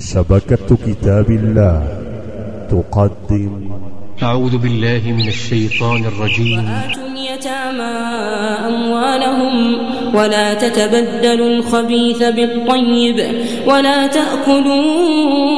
شبكة كتاب الله تقدم. أعوذ بالله من الشيطان الرجيم. وآتوا اليتامى أموالهم ولا تتبدلوا الخبيث بالطيب ولا تأكلوا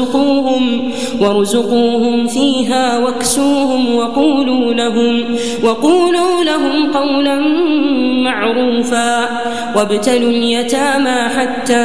وارزقوهم وارزقوهم فيها واكسوهم وقولوا لهم وقولوا لهم قولا معروفا وابتلوا اليتامى حتى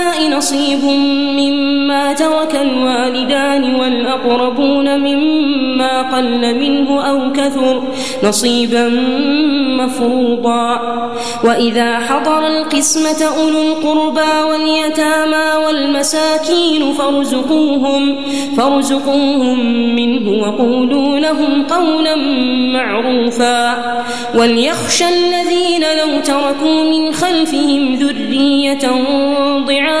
نصيب مما ترك الوالدان والأقربون مما قل منه أو كثر نصيبا مفروضا. وإذا حضر القسمة أولو القربى واليتامى والمساكين فارزقوهم فارزقوهم منه وقولوا لهم قولا معروفا. وليخشى الذين لو تركوا من خلفهم ذرية ضعافا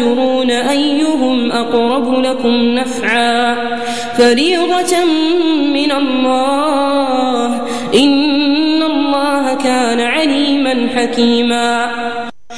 تدرون أيهم أقرب لكم نفعا فريضة من الله إن الله كان عليما حكيما